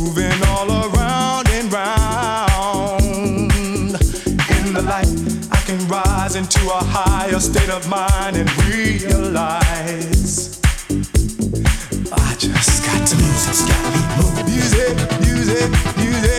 Moving all around and round. In the light, I can rise into a higher state of mind and realize I just got to Music's got me moving. music, music, music.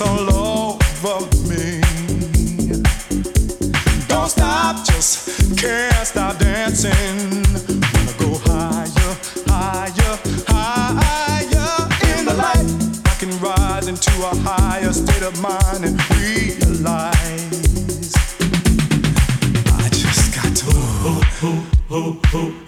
All over me. Don't stop, just can't stop dancing. Go higher, higher, higher in the light. I can rise into a higher state of mind and realize I just got to. The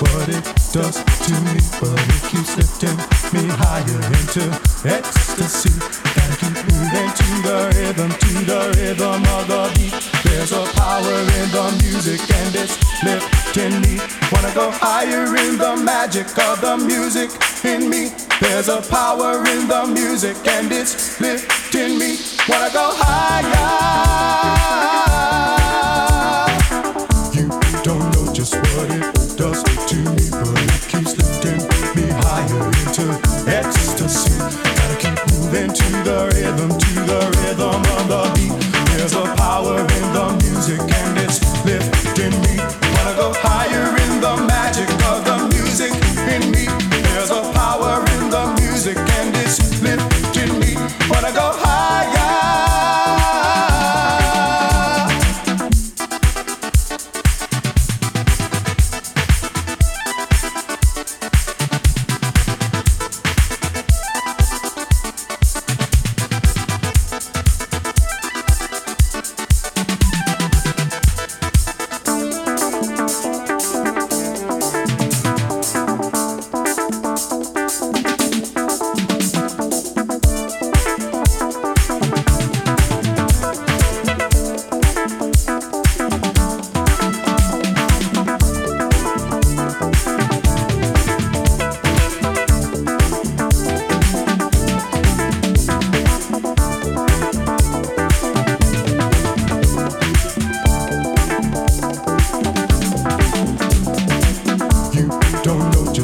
what it does to me, but it keeps lifting me higher into ecstasy. Gotta keep moving to the rhythm, to the rhythm of the beat. There's a power in the music and it's lifting me. Wanna go higher in the magic of the music in me. There's a power in the music and it's lifting me. Wanna go higher. You don't know just what it rhythm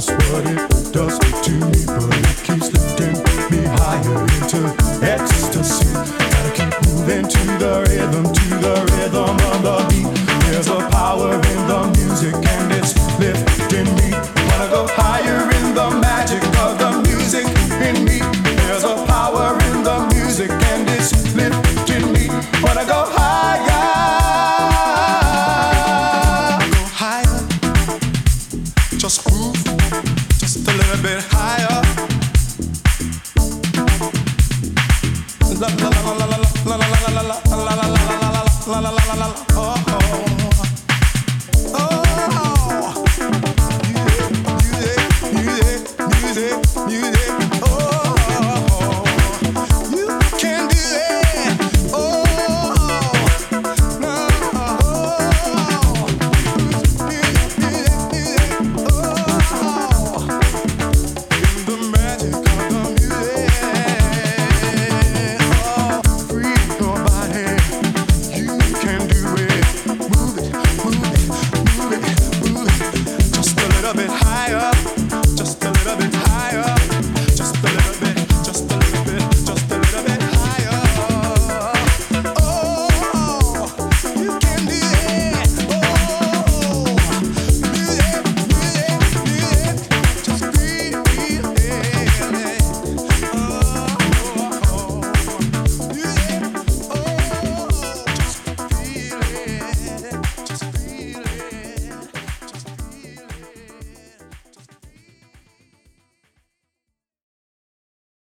just what it does to me, but